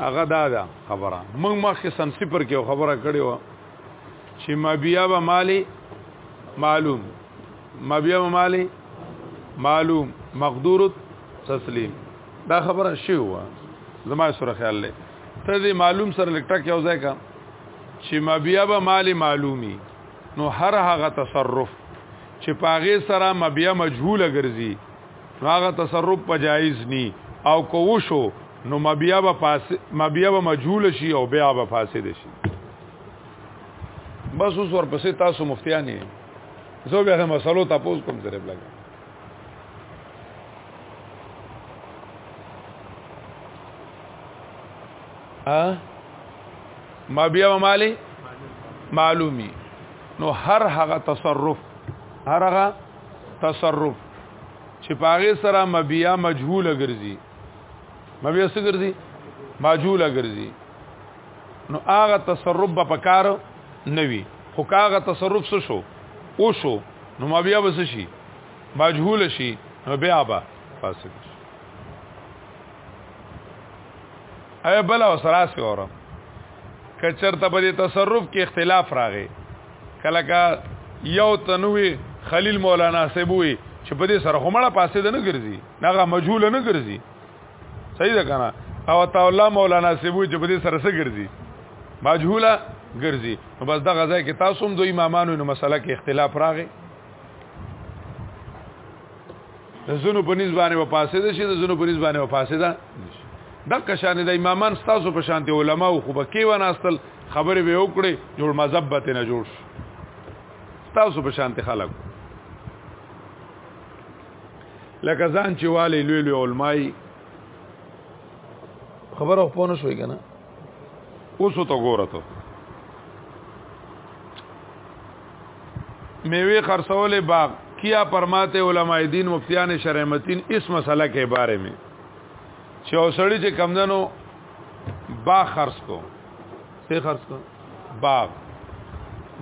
هغه دا ده خبره موږ مخکې سن صفر کې خبره کړې و چې مبیا به مالی معلوم مبیا به مالی معلوم مقدور تسلیم دا خبره شی و زما سره خیال لې ته دې معلوم سره لکټه کې اوځه کا چې مبیا به مالی معلومی نو هر هغه تصرف چې پاغه سره مبیا مجهوله ګرځي نو هغه تصرف په جایز ني او کو وشو نو مبیا به فاسد مبیا به مجهول شي او بیا به فاسد شي بس اوس ورپسې تاسو مفتیانی زه به هم مسلو تاسو کوم سره بلګ ا ما بیا مالی معلومی نو هر هغه تصرف هر هغه تصرف چې پاغه سره مبیا مجهول ګرځي مبیا څه ګرځي مجهول ګرځي نو هغه تصرف به پکار نوي خو هغه تصرف څه شو او شو نو مبیا بس شي مجهول شي نو بیا به فاسد شي اي بل وسراسي اورم کچر ته په تصرف کې اختلاف راغی کله کا یو تنوي خلیل مولانا سیبوي چې په دې سره همړه پاسې ده نه ګرځي هغه مجهول نه ګرځي صحیح ده کنه او تعالی مولانا سیبوي چې په دې سره څه ګرځي مجهوله ګرځي نو بس دا غزا کې تاسو هم دوی امامانو نو مسله کې اختلاف راغی د زونو په نسبت باندې وفاسد شي د زونو په نسبت باندې وفاسد نشي دغه شان د امامان ستاسو په شان ته علما او خو بکی وناستل خبرې به وکړي جوړ مذهب به نه جوړ شي ستاسو په شان ته خلک لکه ځان چې والي لوی لوی علماي خبره په پونه شوي کنه اوس ته ګوره ته میوه خرڅولې باغ کیا پرماته علماء دین مفتیان شرع متین اس مسله کې باره می چې اوسړي چې کمندنو باغ خرڅ کو څه خرڅ کو باغ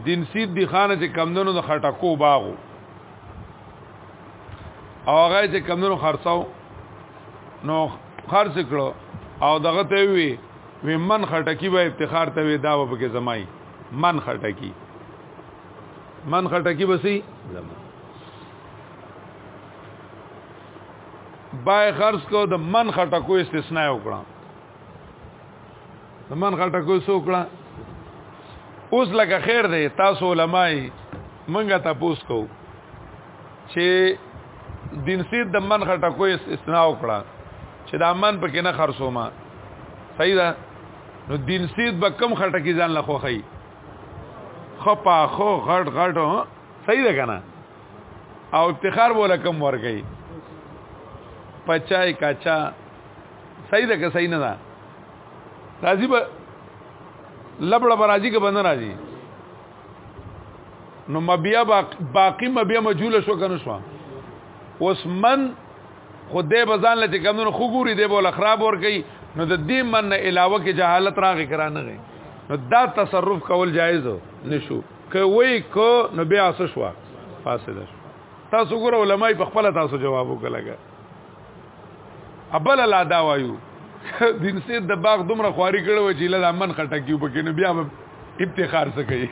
دین سید دی خانه چې کمندنو د خټکو باغو او هغه چې کمونو خرڅاو نو خرڅ کړو او دغه ته وی وی من خټکی به افتخار ته وی دا به کې زمای من خټکی من خټکی بسی زما بای خرڅ کو د من خټکو استثناء وکړه زمون غټه کو سوکړه اوس لکه خیر دی تاسو علماي منګه تاسو کو چې دین سید د من غټه کو استثناء وکړه چې د امن پکې نه خرصو ما صحیح ده نو دین سید به کم خټه کې ځان لخوا خي خپا خو غړ غړ صحیح ده کنه او افتخار بوله کم ورګي پچای کاچا صحیح ده که صحیح نه ده راځي به لبړه به راځي که به نه راځي نو مبیا باقی مبیا مجهول شو کنه شو اوس من خدای بزان لته کمنو خو ګوري دی بول خراب ور کوي نو د دې من نه علاوه کې جهالت راغی کرانه غي نو دا تصرف کول جایز نشو که وای کو نو بیا اسه شو فاسد شو تاسو ګور علماي په خپل تاسو جواب وکړه ابل لا دا وایو دین سي د باغ دومره خواري کړو چې له امن خټکیو پکې نو بیا افتخار څه کوي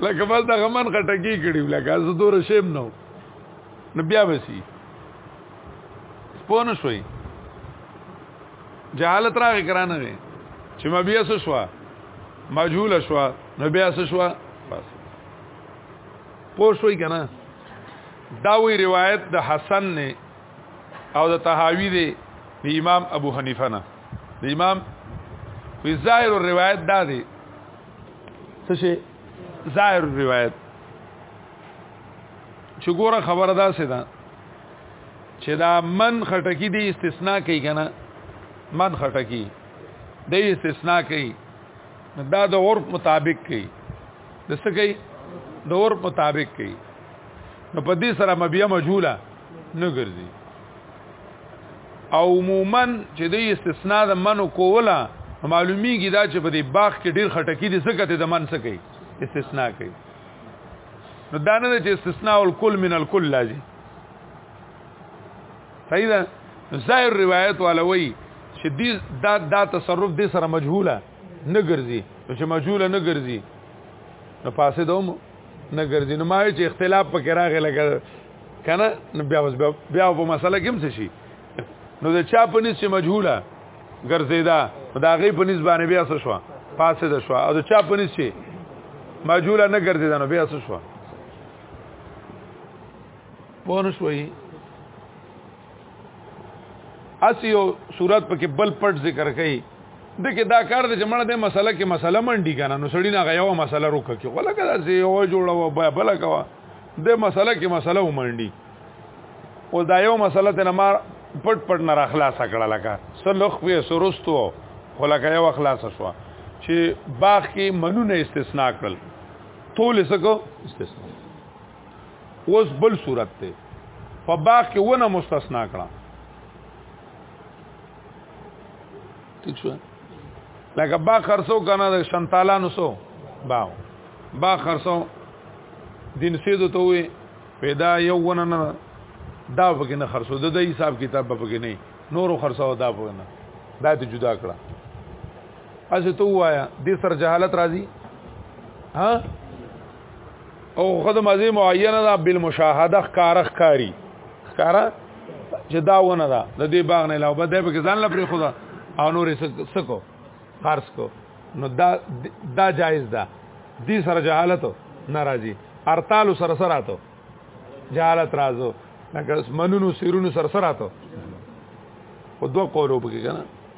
لکه بس دا غمن خټکی کړی لکه زه دور شیم نو نو بیا وسی پونه شوي جهالت راغی کرانه وي چې ما بیا څه شو مجهول شو نو بیا څه شو بس پوه شوي که نه دا وی روایت د حسن نه او د تهاوی دی د امام ابو حنیفه نه د امام وی ظاهر روایت دا دی څه شي ظاهر روایت چې ګوره خبره دا سه ده چې دا من خټکی دی استثناء کوي کنه من خټکی دی استثناء کوي دا د عرف مطابق کوي د څه کوي د عرف مطابق کوي نو په دې سره مبیا مجهوله نه ګرځي او عموما چې د استثناء د منو کوله معلومیږي دا چې په دې باغ کې ډیر خټکی دي څه کوي د من څه کوي استثناء کوي نو دا نه چې استثناء الکل من الکل لازم صحیح ده ظاهر روایت والوی چې دې دا دا تصرف دې سره مجهوله نه ګرځي چې مجهوله نه ګرځي نو پاسه دوم نه ګرځي نو ما چې اختلاف پکې راغی لګل کنه نو بیا اوس بیا په مسله کې څه شي نو د چا په نس چې مجهوله ګرځیدا دا غي په نس باندې بیا څه شو پاسه ده شو او د چا په نس چې مجهوله نه ګرځیدا نو بیا څه شو پونه شوي اسی یو صورت پکې بل پټ ذکر کړي د کې دا کار د جمله د مسله کې مسله منډي کنه نو سړی نه غيو مسله روک کې ولا کدا چې یو جوړه و بیا بل کوا د مسله کې مسله ومنډي او دا یو مسله ته ما پټ پټ نه راخلاص کړه لکه سلخ په سرستو خو لکه یو خلاص شو چې باغ کې منونه استثناء کړل ټول څه کو استثناء اوس بل صورت ته په باغ کې ونه مستثنا کړه ٹھیک شو لکه باغ خرڅو کنه د شنتالانو سو باغ باغ خرڅو دین سیدو ته وي پیدا یو ونه نه دا پکې نه خرڅو د دې حساب کتاب پکې نه نورو خرڅو دا پکې نه دا ته جدا کړه اځه ته وایا د سر جهالت راځي ها او خود مزه معینه ده بالمشاهده ښکار ښکاری ښکار چې دا ونه ده د دې باغ نه علاوه ده په ځان لپاره خدا او نور سکو خرڅ کو نو دا دا جایز ده دې سره جهالت ناراضي ارتال سره سره ته جهالت راځو لکه منونو سیرونو سره سره ته خو دوه قولو پکې کنه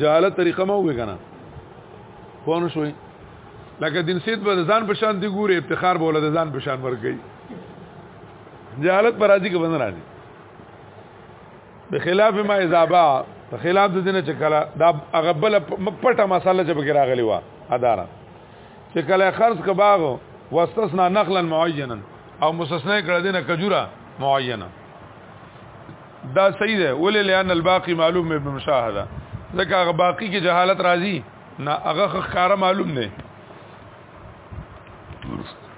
جهالت طریقه مو وې کنه پونه شوي لکه دین سید به ځان په شان دی ګوره افتخار بوله د ځان په شان ورګي جهالت پر راضي کې بند راځي بخلاف ما اذابا په خلاف د دینه چې کله دا هغه بل پټه مسله چې بګی راغلی و اداره چې کله خرج کا باغ واستثنا نخلا معینا او مستثنا کړه دینه کجوره معینا دا صحیح ده ولې لئن الباقی معلوم ابن مشاهده ځکه هغه باقی کې جهالت راځي نه هغه ښکارا معلوم نه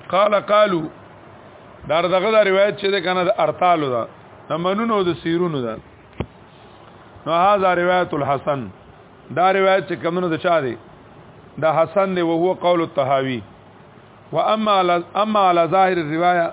قال قالو دا دغه دا روایت چې ده کنه د ارتالو ده نمنونو د سیرونو ده نو هاذا روایت الحسن دا روایت چې کمنو د چا دی دا حسن دی او هو قول الطحاوی واما اما على ظاهر الروايه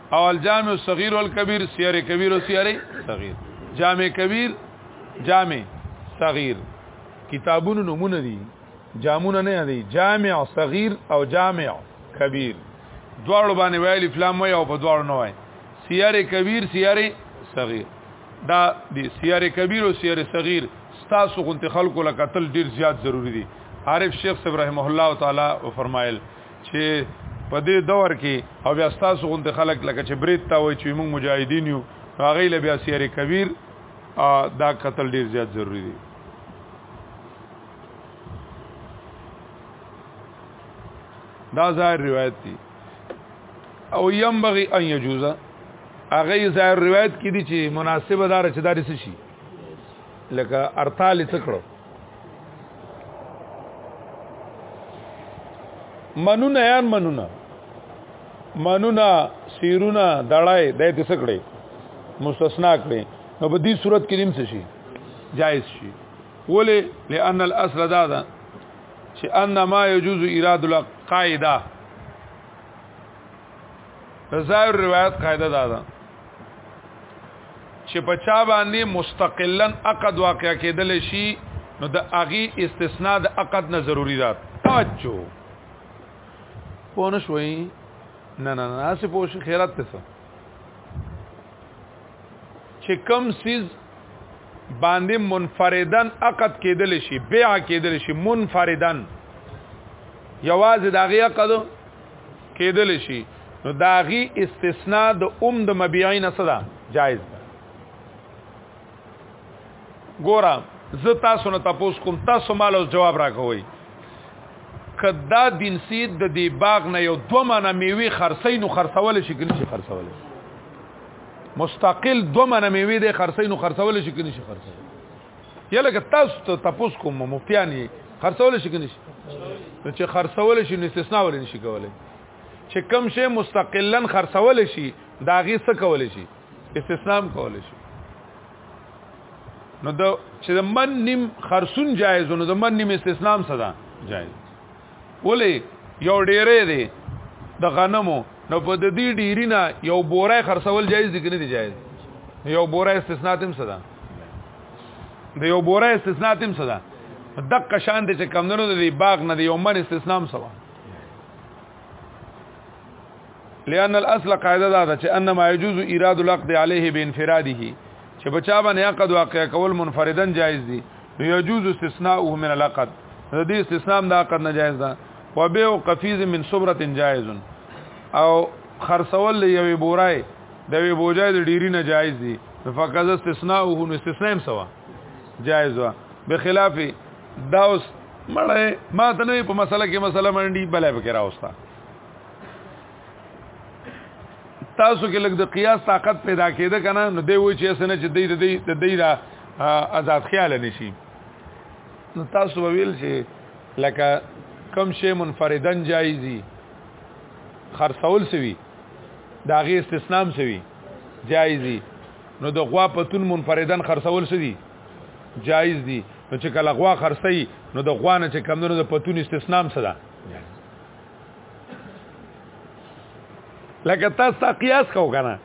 او الجامع الصغير والكبير سير كبير وسير صغير جامع كبير جامع صغير کتابون نمونه دي جامونه نه دي جامع صغير او جامع كبير دواړو باندې ویل فلام وای او په دواړو نه وای سير كبير سير صغير دا دي سير كبير او سير صغير تاسو غونته خلکو لکتل ډیر زیات ضروری دي عارف شیخ صاحب رحمه الله تعالی و فرمایل چې په دې دور کې او بیا تاسو غونډ خلک لکه چې برید تا وای چې موږ مجاهدین یو هغه له بیا سیاره کبیر دا قتل ډیر زیات ضروری دی دا ظاهر روایت دی او یم بغي ان یجوزا هغه ظاهر روایت کې دي چې مناسبه دار چې داري شي لکه ارتال څکړو منونه یان منونه منونه سیرونه دړای د دې سکړې مستثنا کړې نو په دې صورت کې دیم څه شي جائز شي ولې لئن الاصل دا ده چې ان ما يجوز ايراد القاعده ظاهر روایت قاعده دا ده چې په چا باندې مستقلا عقد واقع کېدل شي نو د اغي استثناء د عقد نه ضروری ده توجه پوه نه شوي نه نه نه څه پوه شي خیرات ته څه چې کم سیز باندې منفردن عقد کېدل شي بيع کېدل شي منفردن یوازې داغه عقد کېدل شي نو داغي استثناء د ام د مبيعين صدا جائز ده ګورا زه تاسو نه تاسو کوم تاسو مال او جواب راکوي کدا دین سید د دی باغ نه یو دو منه میوي خرڅې نو خرڅول شي کني شي خرڅول مستقل دو منه میوي د خرڅې نو خرڅول شي کني شي خرڅول یلګه تاسو ته تاسو کوم مفتیان یې خرڅول شي کني نو چې خرڅول شي نو استثناء ولې نشي کولای چې کم شي مستقلا خرڅول شي دا غي څه کولای شي استثناء کولای شي نو د چې د من نیم خرصون جایز نو د من نیم استثناء صدا جایز ولې یو ډیره دی د غنمو نو په د دې ډیرینه یو بوره خرڅول جایز دي کنه دي جایز یو بوره استثناء تم صدا د یو بوره استثناء تم صدا دقه شان دي چې کمندونو د باغ نه دی یو من استثناء سوا لأن الاصل قاعده دا ده چې انما يجوز ايراد العقد عليه بانفراده چې بچا باندې عقد واقع کول منفردن جائز دي نو يجوز استثناؤه من العقد د دې استثناء د عقد نه جائز ده وبيع قفيز من صبره جائز او خرڅول یوې بورای د وی بوجای د ډیری نه جایز دي فقط استثناء هو نو استثناء هم سوا جائز وا بخلاف دا اوس مړې ما ته نه په مسله کې مسله منډي بلې به کرا اوستا تاسو کې لګ د قیاس طاقت پیدا کېده کنه نو دی و چې اسنه چې دی د دی د دی را آزاد خیال نشي نو تاسو ویل چې لکه کم شی منفردن جایزي خرڅول سوي داغه استثنام سوي جایزي نو د غوا پتون منفردن خرڅول سدي جایز دي نو چې کله غوا خرڅي نو د غوا نه چې کمونو د پتون استثنام سره لکه تاسو تا قیاس کو کنه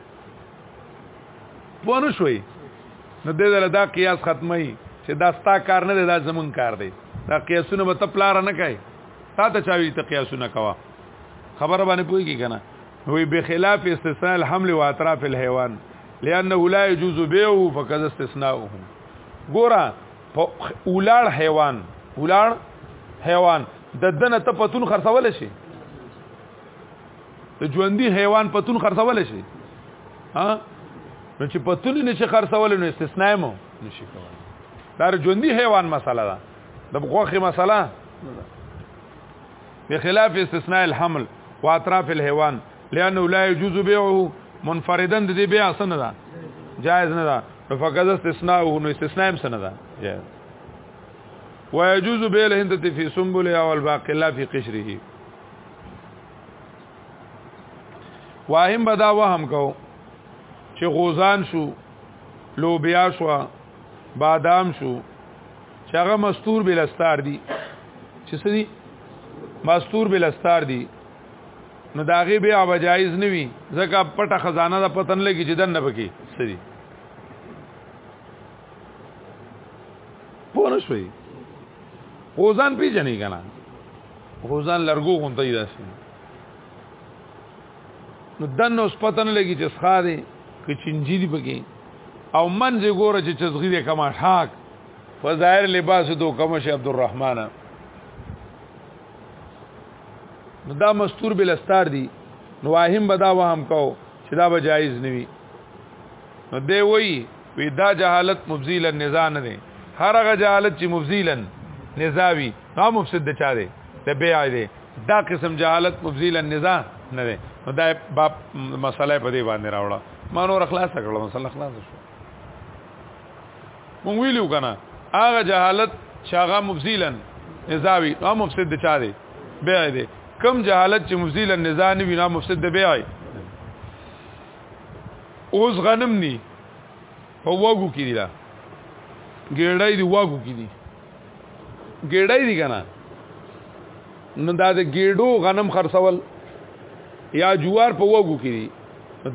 پونه شوي نو دې دل دا قیاس ختمي چې دا ستا کار نه دی دا زمون کار دی دا قیاسونه به تپلار نه کوي تا ته چاوي ته قیاسونه کوا خبر باندې پويږي کنه وی بخلاف استثناء الحمل و اطراف الحيوان لانه لا يجوز بيعه فقد استثناؤه ګورا په اولاد حیوان اولاد حیوان د دنه ته پتون خرڅول شي د ژوندۍ حیوان پتون خرڅول شي ها نو چې پتون نشي خرڅول نو استثناء مو نشي کولای دا ژوندۍ حیوان مسله ده د بخوخي مسله بخلاف استثناء الحمل واطراف الحيوان لانه لا يجوز بيعه منفردا د دې بيع سن ده جائز نه ده فقط استثناء نو استثناء هم سن ده جائز ويجوز بيع الهندة في سنبله او الباقي لا في قشره واهم بدا وهم کو چې غوزان شو لوبیا شو بادام شو چې هغه مستور بل استار دي چې سدي مستور بل استار دي نو داغه به او جایز نه وي ځکه پټه خزانه د پتن لګي چې دنه پکې سدي پونه شوي خوزان پیژنې کنه خوزان لرګو غونته دي داسې نو دنه اوس پتن لګي چې ښا دي کې چنجي دي پکې او منځ ګوره چې چزغي دې کما ټاک په ظاهر لباس دوکم شي عبدالرحمن نو دا مستور بل استار دي نو واهم بدا وهم کو چې دا به جایز نوي نو دی وی وی دا جهالت مبذیل النزاع نه دي هر هغه جهالت چې مبذیلن نزاوی هغه مفسد د چا دی د بیع دی دا قسم جهالت مبذیل النزاع نه دی نو دا باب مسله په دې باندې راوړه ما نور خلاص کړل مسله خلاص شو مونږ ویلو کنه هغه جهالت چې هغه مفزیلن نزاوی نو مفسد د چا دی بیا دی کم جهالت چې مفزیلن نزانی وی نو مفسد د بیا دی اوس غنم ني په وګو کې دی لا ګړړای دی وګو کې دی ګړړای دی کنه نو دا د ګړډو غنم خرڅول یا جوار په وګو کې دی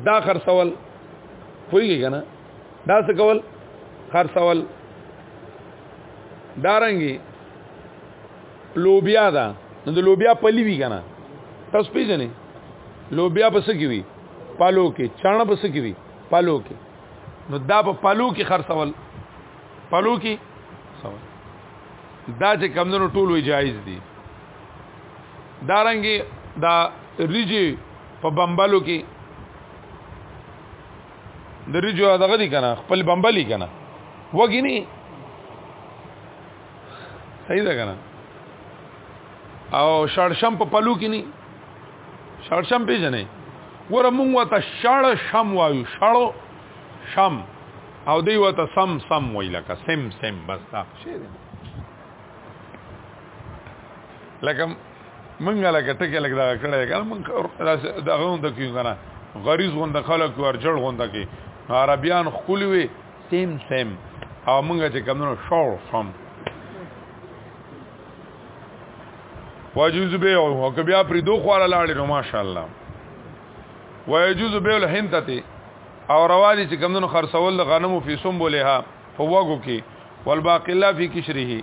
دا خرڅول پوهیږي کنه دا څه کول خرڅول دارنګي لوبیا دا نو د لوبیا پلی وی کنه تاسو پیژنې لوبیا پس کی وی پالو کې چانه پس کی وی پالو کې نو دا په پالو کې خرڅول پالو کې سوال دا چې کمندونو ټول وی جایز دي دارنګي دا ریجی په بمبلو کې د ریجو دغه دي کنه خپل بمبلي کنه وګینی صحیح ده کنه او شړشم په پلو کې ني شړشم پیژنې ګوره مونږ وته شړ شم وایو شړو شم او دی وته سم سم وای لکه سم سم بس دا شی لکه منګه لکه ټکه لګ دا کړه کنه من دا غوند کیو کنه غریز غوند خلک ورجړ غوند کی عربیان خپل وی سیم سیم او منګه چې کمنو شور فم واجوز به او که بیا پری دوه خواله لاړې نو ماشاءالله ويجوز به الحنتته او روادي چې کمونو خرڅول د غنمو فی سم بولها په وګو کې والباقی الله فی کشره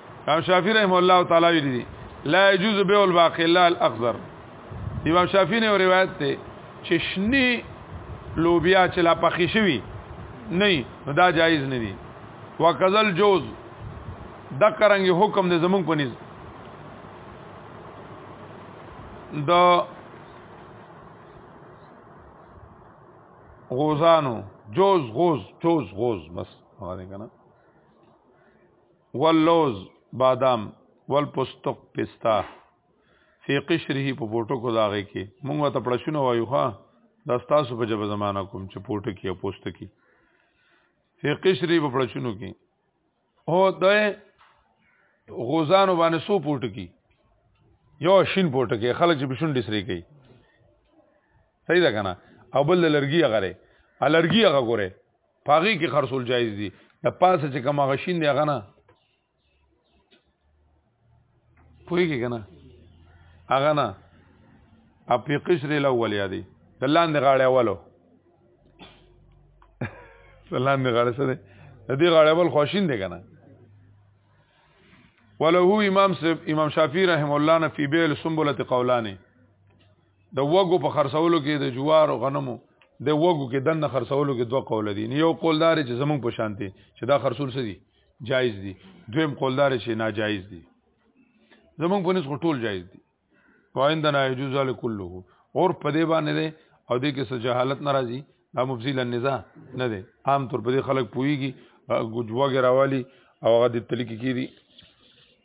امام شافعی رحم الله تعالی ویلی دی لا يجوز بيع الباقي الا الاخضر امام شافعی نے روایت ته چې شنی لوبیا چې لا پخې شوی نه نو دا جایز نه دی وکذل جوز د کرنګ حکم د زمون په نيز د غوزانو جوز غوز جوز غوز بس هغه کنه واللوز بادام والپستق پستا فی قشره په پورټو کو داغه کې مونږ ته پړشونه وایو ها دا تاسو په جبه زمانہ کوم چې پورټو کې او پوسټ کې فی قشره په پړشونو کې او د غوزانو باندې سو پورټو کې یو شین پورټو کې خلک چې بشون ډسری کوي صحیح ده کنه او بل لرګي غره الرګي هغه ګوره پاغي کې خرصول جایز دي د پاسه چې کوم غشین دی غنه پوهیږي کنه هغه نه اپی قشر الاول یادی د لاندې غاړې اولو د لاندې غاړې سره د دې غاړې اول خوشین دی کنه وله امام امام شافعی رحم الله نه فی بیل سنبله قولانه د وګو په خرڅولو کې د جوار او غنمو د وګو کې دنه خرڅولو کې دوه قول دي یو قولدار چې زمونږ په شانتي چې دا خرصول څه دي جایز دي دویم قولدار چې ناجایز دي زمونږ په نسبت ټول جایز دي وایندنا یجوز ال کله اور په دې باندې ده او دې کې څه جهالت ناراضي دا مفصل النزاع نه ده عام طور په دې خلک پويږي ګجوګه راوالي او هغه د تلکی کیږي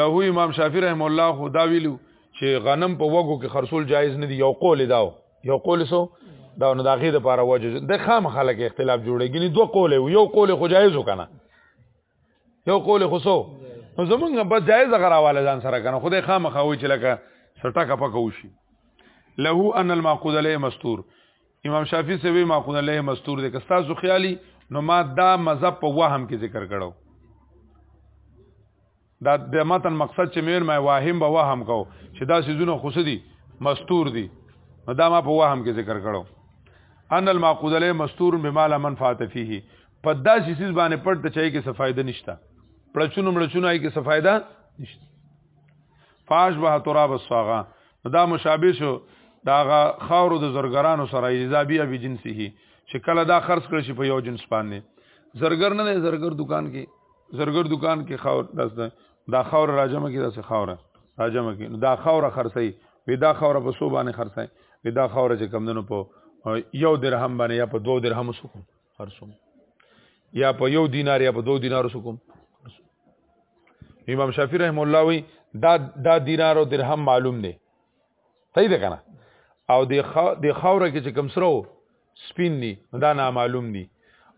له امام شافعي رحم الله خدا ویلو چې غنم په وګو کې خرصول جایز نه دی یو قول داو یو قول سو دا نو داغه د پاره وجه د خام خلک اختلاف جوړیږي دوه قول یو قول خو جایز وکنه یو قول خو سو نو زمونږ بس جایز غراواله ځان سره کنه خدای خام خوي چې لکه سټه کپکوشي له ان المعقود له مستور امام شافعي سوي ما کو له مستور دي کستا سو خیالي نو ما دا مذهب په وهم کې ذکر کړو دا د متن مقصد چې مېر ما واهم به وهم کو چې دا سيزونه خو دي مستور دي نو دا ما په وهم کې ذکر کړو ان المعقود له مستور بما لا منفعت فيه په دا سيز باندې پړ ته چای کې څه فائدہ نشته پړچونو مړچونو آی کې څه فائدہ نشته فاش به تراب الصاغه دا مشابه شو دا غا خاورو د زرګرانو سره اذا بیا به جنسه چې کله دا خرڅ کړی شي په یو جنس باندې زرګر نه دی زرګر دکان کې زرګر دکان کې خاور داس ده دا خاور راجمه کې داسې خاوره راجمه کې دا خاوره خرڅي وې دا خاوره په سو باندې خرڅي وې دا خاوره چې کمندونو په یو درهم باندې یا په دوه درهم سو خرصوم یا په یو دینار یا په دو دینارو سکم امام شافعی رحم الله وی دا دا دینار او درهم معلوم دی صحیح ده کنه او د د خاوره کې چې کم سرو سپین دي دا نه معلوم دي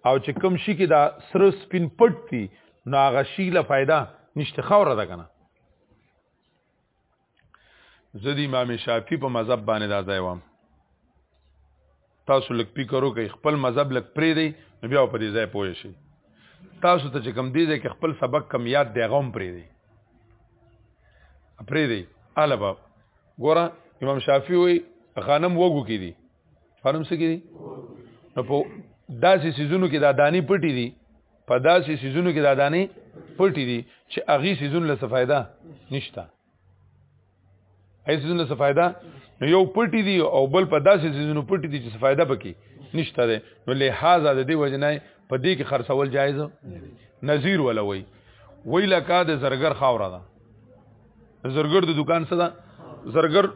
او چې کم شي کې دا سره سپین پټ دي نو هغه شي له फायदा نشته خاوره ده کنه زه د امام شافعي په مذهب باندې دا ځای وم تاسو لک پیکرو کوي خپل مذهب لک پری دی نو بیا په دې ځای پوه شي تاسو ته چې کم دی ځای کې خپل سبق کم یاد دی غوم پری دی پری دی البا ګوره امام شافعي وي غنم وګو کې دي غنم څه کې دي نو په داسې سيزونو کې دا دانی پټي دي په داسې سيزونو کې دا دانه پټي دي چې اغي سيزون له فائدہ نشته اي سيزون له فائدہ نو یو پټي دي او بل په داسې سيزونو پټي دي چې فائدہ پکې نشته ده نو لہذا د دې وجنای په دې کې خرڅول جایز نظیر ولوي ویلکا د زرګر خاور ده زرګر د دکان څه ده زرګر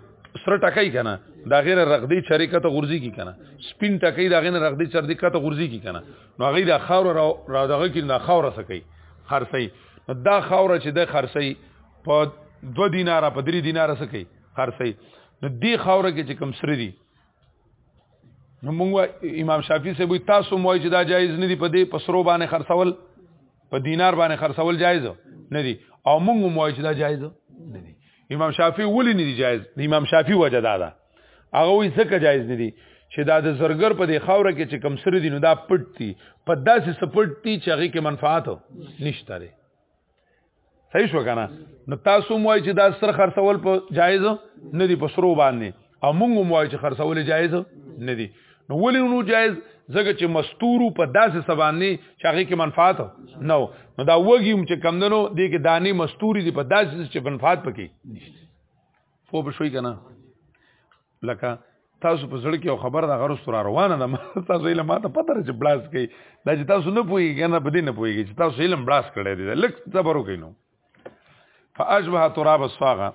سره ټکای کنه دا غیر رغدی چری کته غورځي کی کنه سپین ټکای دا غیر رغدی چر دی کته غورځي کی کنه نو غیر دا خاور را دغه کی نه خاور سکی خرسي دا خاور چې د خرسي په 2 دیناره په 3 دیناره سکی خرسي نو دی خاور کې چې کم سری دی نو موږ امام شافعي سه وي تاسو موای چې دا جایز نه دی په دې پسرو باندې خرڅول په دینار باندې خرڅول جایز نه دی او موږ موای چې دا جایز نه دی امام شافعي ولې نه دی جایز د امام شافعي وجه دا ده هغه وي څه جایز نه دی چې دا د زرګر په دې خاور کې چې کم سره دي نو دا پټ دي په داسې سپټ دي چې هغه کې منفعت نشته صحیح شو کنه نو تاسو موای چې دا سر خرڅول په جایز نه دی په سرو باندې او موږ موای چې خرڅول جایز نه دی نو ولی نو جایز زګه چې مستورو په داسې سبانه چې هغه کې منفعت نو نو دا وږي هم چې کم دنو دې کې دانی مستوري دي په داسې چې منفعت پکې فو بشوي کنه لکه تاسو په زړه کې یو خبر دا غرس تر روانه ده تاسو علم ماته پته راځي بلاس کوي دا چې تاسو نه پوي کنه په دې نه پوي چې تاسو علم بلاس کړی دی لک صبر وکړئ نو فاشبه تراب الصاغه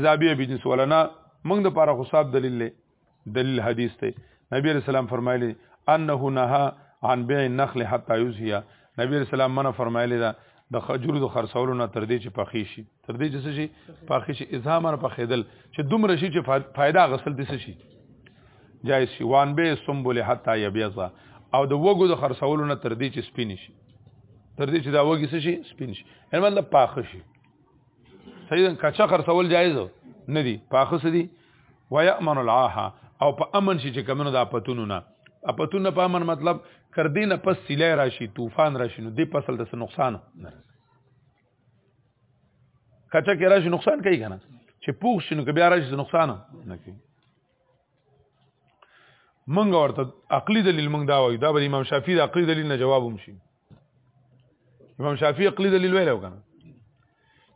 اذا بي بجنس ولنا موږ د پاره حساب دلیل له دلیل حدیث ته نبی رسول الله فرمایلی انه نهى عن بيع النخل حتى يزهي نبی رسول الله منه فرمایلی دا د خجور د خرڅولو نه تر دې چې پخې شي تر دې چې څه شي پخې شي ازامر پخېدل چې دومره شي چې فائدہ غسل دي څه شي جایز شي وان به سنبل حتا یبیضا او د وګو د خرڅولو نه تر دې چې سپین شي تر دې چې دا وګي څه شي سپین شي هرمن د پاخه شي صحیح کچا خرڅول جایز نه دي پاخه سدي ويأمن العاهه او په امن شي چې کمنو د اپتونو نه اپتونه په امن مطلب کر دې نه پس سیلې راشي طوفان راشي نو دې فصل د نقصان نه کچا کې راشي نقصان کوي کنه چې پوښ شنو کې بیا راشي نقصان نه کوي منګ ورته عقلي دلیل منګ دا وایي دا به امام شافعي د عقلي دلیل نه جواب هم شي امام شافعي عقلي دلیل ویلو کنه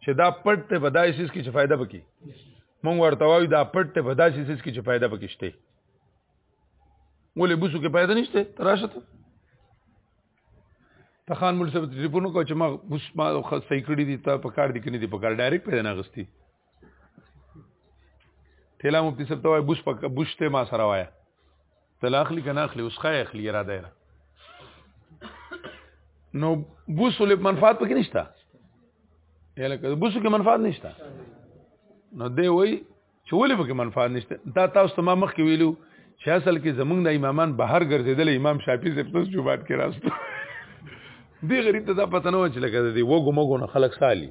چې دا پټ ته بدای سیس کې چې فائدہ پکې مونږ ورته وایو دا پټ ته بدای سیس کې چې فائدہ پکې شته ولې بوسو کې فائدہ نشته راشه ته ته خان مول صاحب ټلیفون کو چې ما بوس ما خو صحیح کړی دي ته په کار دي کني دي په کار ډایرکټ پیدا نه غستی تلا مفتی صاحب ته وای بوش پک بوش ته ما سره وای تلا اخلي کنه اخلي اوس خای اخلي را دی نو بوس ولې منفعت پکې نشته یاله که بوس کې منفعت نشته نو دی وای چې ولې پکې منفعت نشته دا تاسو ته ما مخ کې ویلو چې اصل کې زمونږ د امامان بهر ګرځیدل امام شافعي زې پس جوبات کې راستو دی غریب ته دا پته نه و چې لکه دی وګو مګو نه خلک سالي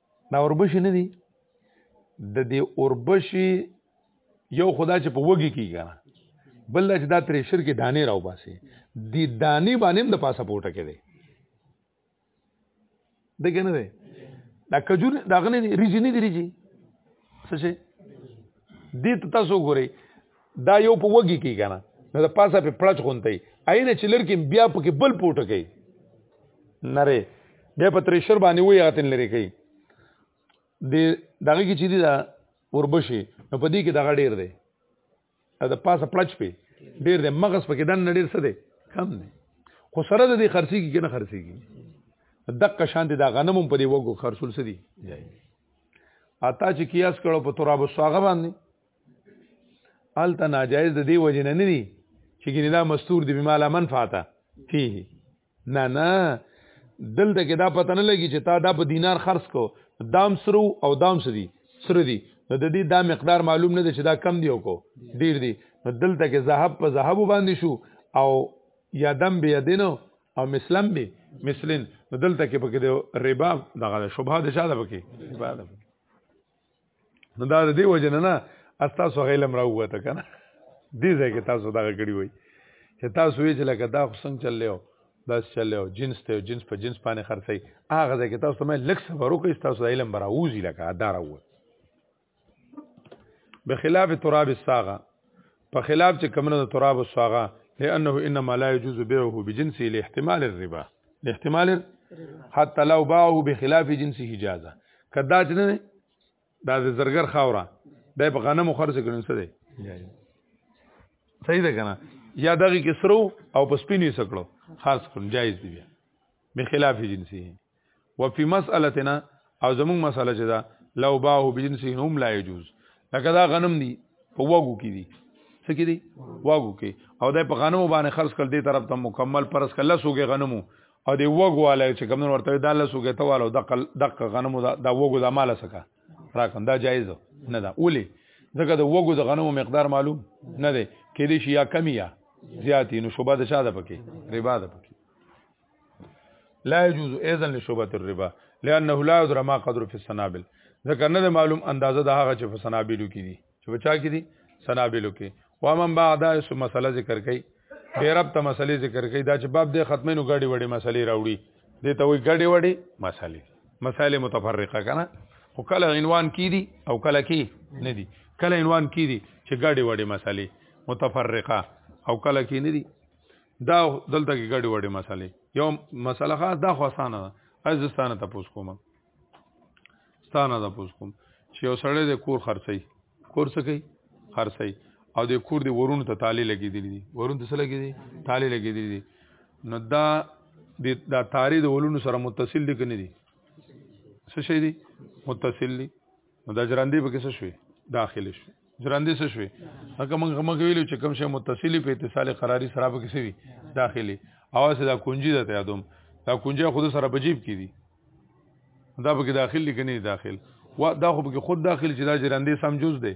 دا اوربشي نه دي د دې اوربشي یو خدا چې په وګي کې کنه بل چې دا تریشر کې دانې راو باسي دی دانې باندې د پاسه پورته کړي د کنه ده دا کجور دا غنې ریجی نه دی ریجی څه شي دې تاسو ګورئ دا یو په وګي کې کنه نو د پاسه په پړچ غونته عین چې لرکې بیا په کې بل پوټه کوي نره بیا په تریشر باندې وې اتن لري کوي د دغه کې چې دی دا وربشي نو په دې کې دغه ډیر دی دا پاسه پلچ په ډیر دی مغز په کې دن ډیر څه دی کم دی خو سره د دې خرسي کې نه خرسي کې دقه شان دي دا غنم په دې وګو خرصول سدي اتا چې کیاس کړو په تراب ساغه باندې الته ناجایز د دی وجه نه ندی چې ګینه دا مستور دی بما لا منفعته فيه نه نه دلته کې دا پته نه لګي چې تا دا په دینار خرڅ کو دام سرو او دام سدي سره دي نو د دې دا مقدار معلوم نه دی چې دا کم دی او کو ډیر دی نو دلته کې ذهب په ذهب باندې شو او یادم به یدینو او مسلم به مثلن نو دلته کې پکې د ربا دغه شوبه د شاده پکې ربا ده نو دا د دې وجه نه نه تاسو غیلم راووته کنه دې ځای کې تاسو دا کړی وای چې تاسو یې چې لکه دا خو څنګه چللو دا چللو جنس ته جنس په جنس باندې خرڅي هغه ځای کې تاسو مې لک سفر وکړئ تاسو د علم براوزی لکه دا راووت بخلاف تراب الساغه په خلاف چې کمنه د تراب الصاغه لانه انما لا يجوز بيعه بجنسه لاحتمال الربا لاحتمال حتى لو باعه بخلاف جنسه جازه کدا چې نه دا د زرګر خاوره د په غنمو خرڅ کړي څه دی صحیح ده کنه یا دغه کسرو او په سپینې سکړو خاص کړو جایز دی بیا بخلاف جنسه وفي مسالتنا او زموږ مساله چې دا لو باهو بجنسه هم لا يجوز لکه دا غنم دي په وګو کې دي څه کې دي وګو کې او دا په غنمو باندې خرڅ کړ دې طرف ته مکمل پرس کړ لسوګه غنمو او دې وګو والے چې کوم ورته دا لسوګه ته والو دقل دق غنمو دا وګو دا مال سکا راکم دا جایز نه دا اولی ځکه د وګو د غنمو مقدار معلوم نه دی کې دې شي یا کمی یا زیاتی نو شوبه د شاده پکې ربا ده پکې لا يجوز اذن لشوبه الربا لانه لا يدرى ما قدر في السنابل ځکه نه معلوم اندازه د هغه چې په سنابلو کې دي چې بچا کې دي سنابلو کې وامن بعد اس مسله ذکر کړي به رب ته مسلې ذکر کړي دا چې باب دې ختمې نو غړي وړي مسلې راوړي دې ته وي غړي وړي مسلې مسائل متفرقه کنه خو کله عنوان کی دي او کله کی نه دي کله عنوان کی دي چې غړي وړي مسلې متفرقه او کله کی نه دي دا دلته کې ګډ وډې مسلې یو مسله خاص دا خو اسانه ده از ستانه تاسو کوم ستانه تاسو کوم چې یو سړی د کور خرڅي کور څه کوي خرڅي او د کور دی ورونو ته تالی لګېدلی دي ورونو ته څه لګېدي تالی لګېدلی دي نو دا د دا تاری د ولونو سره متصل دي کنه دي څه شي دي متصل دي نو دا جراندې په کیسه شوي داخل شوي جراندې څه شوي هغه موږ موږ ویلو چې کوم شی متصلي په اتصال قراري سره په کیسه وي داخلي اواز دا کنجي ده ته ادم دا کنجي خود سره په جیب کې دي دا به داخل لیکنه داخل وا دا خو به خود داخل چې دا جراندې سم جز دی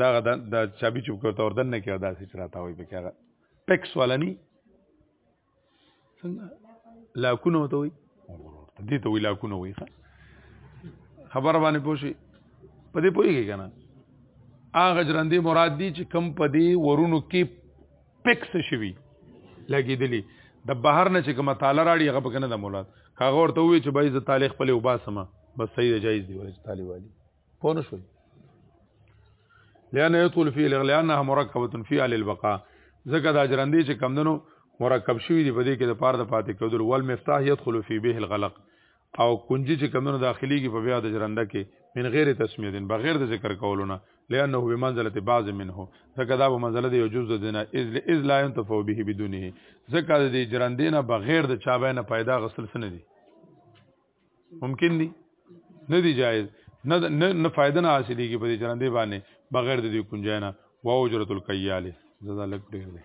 دا د چابي چوب کوته وردن نه کړه دا چې راته وي پکې هغه ټیکس والا ني څنګه لا کو نه وته وي دې ته وی لا کو نه وي خبر باندې پوښي په دې پويږي کنه هغه جرندې مراد دي چې کم په دې ورونو کې پکس شوی لګیدلی د بهر نه چې کومه تعالی راړي هغه پکنه د مولاد هغه ورته وی چې بای ز تعالی خپل وباسمه بس صحیح جایز دی ورته تعالی والی پوه نه شوي لأن يطول فيه لأنها مرکبه فيها للبقاء ځکه دا جرندې چې کمدنو مرکب شوی دی په دې کې د پاره د پاتې کېدل ول مفتاح يدخل في به الغلق او کنجي چې کمدنو داخليږي په بیا د جرنده کې من غیر تسمیه دین بغیر د ذکر کولو نه لانه بمنزله بعض منه ځکه دا په منزله دی جز د دینه اذ اذ لا ينتفع به بدونه ځکه د جرندې نه بغیر د چا بینه پیدا غسل سن دي ممکن دي نه دي جایز نه نه فائدہ نه حاصلېږي په دې چرندې باندې بغیر د دې کنجاینه واو اجرت الکیاله زړه لګ ډېر دی